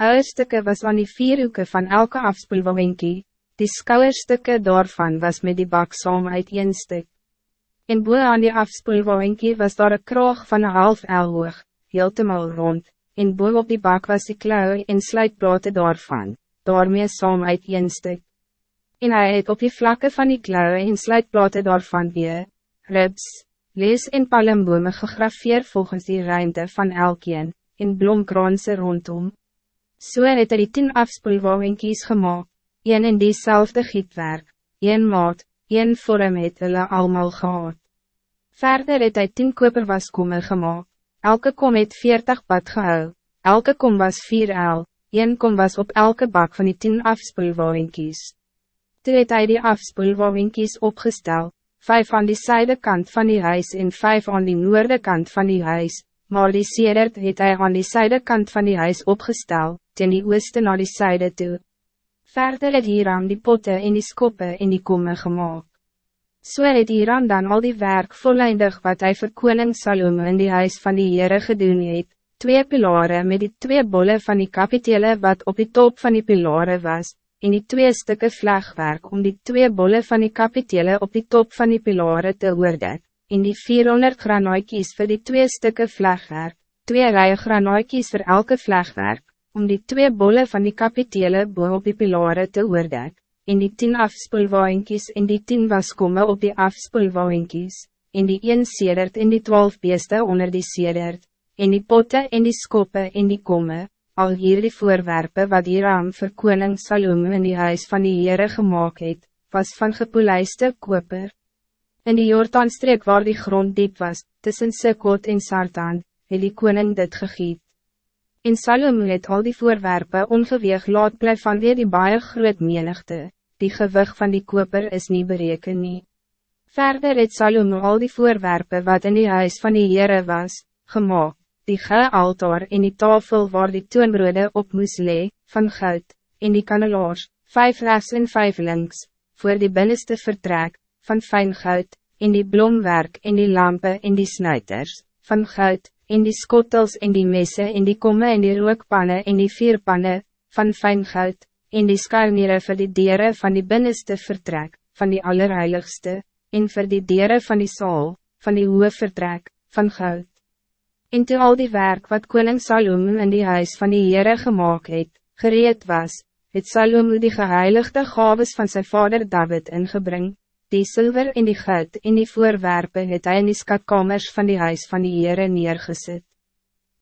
Uierstukke was aan die vier hoeke van elke afspoelwawinkie, die skouwerstukke daarvan was met die bak saam uit een stuk. En boe aan die afspoelwawinkie was daar een kroog van een half el hoog, heeltemal rond, en boe op die bak was die klauwe en sluitplate daarvan, daarmee saam uit een stuk. En hij het op die vlakke van die klauwe en sluitplate daarvan weer, ribs, lees en palmbome gegrafeer volgens die ruimte van elkeen, en blomkranse rondom. So het hy die tien afspoelwawenkies gemaakt, een in diezelfde gietwerk, een maat, een vorm het hulle allemaal gehad. Verder het hy tien koperwaskomme gemaakt, elke kom het veertig bad gehou, elke kom was vier el, een kom was op elke bak van die tien afspoelwawenkies. Toe het hy die afspoelwawenkies opgesteld, vijf aan die zuidekant van die huis en vijf aan die noordekant van die huis, maar die sedert het hy aan die zuidekant van die huis opgestel, ten die ooste naar die zuide toe. Verder het Hiram die potten en die skoppe en die komme gemaakt. So het Hiram dan al die werk volleindig wat hij vir koning Salome in die huis van die Heere gedoen het, twee pilaren met die twee bolle van die kapitele wat op die top van die pilaren was, en die twee stukken vlegwerk om die twee bolle van die kapitele op die top van die pilaren te oordek, en die 400 granaaitjies voor die twee stukken vlegwerk, twee rijen granaaitjies voor elke vlegwerk, om die twee bolle van die kapitele bo op die pilaren te oordek, en die 10 afspoelwainkies en die 10 waskomme op die afspoelwainkies, en die 1 sedert en die 12 beeste onder die sedert, en die potte en die skoppe en die komme, al hier die voorwerpen wat Hiram vir koning Salome in die huis van die Heere gemaakt het, was van gepolijste koper. In die Jordaanstreek waar die grond diep was, tussen Sikot en Sartan, het die koning dit gegiet. In Salome het al die voorwerpen ongeweeg laat blijf van weer die baie groot menigte, die gewig van die koper is niet bereken nie. Verder het Salome al die voorwerpen wat in die huis van die Heere was, gemaakt die altaar en die tafel waar die toonbrode op moes lee, van goud, en die kanelaars, vijf rechts en vijf links, voor die binnenste vertrek, van fijn goud, en die blomwerk en die lampen en die snuiters, van goud, en die skottels en die messe en die komme en die rookpanne en die vierpanne, van fijn goud, en die skarniere vir die dieren van die binnenste vertrek, van die allerheiligste, en vir die dieren van die saal, van die hoë vertrek, van goud. En toe al die werk wat koning Salome in die huis van die Heere gemaakt het, gereed was, het Salome die geheiligde gaves van zijn vader David ingebring, die zilver en die goud en die voorwerpen het hy in die skatkamers van die huis van die Heere neergezet.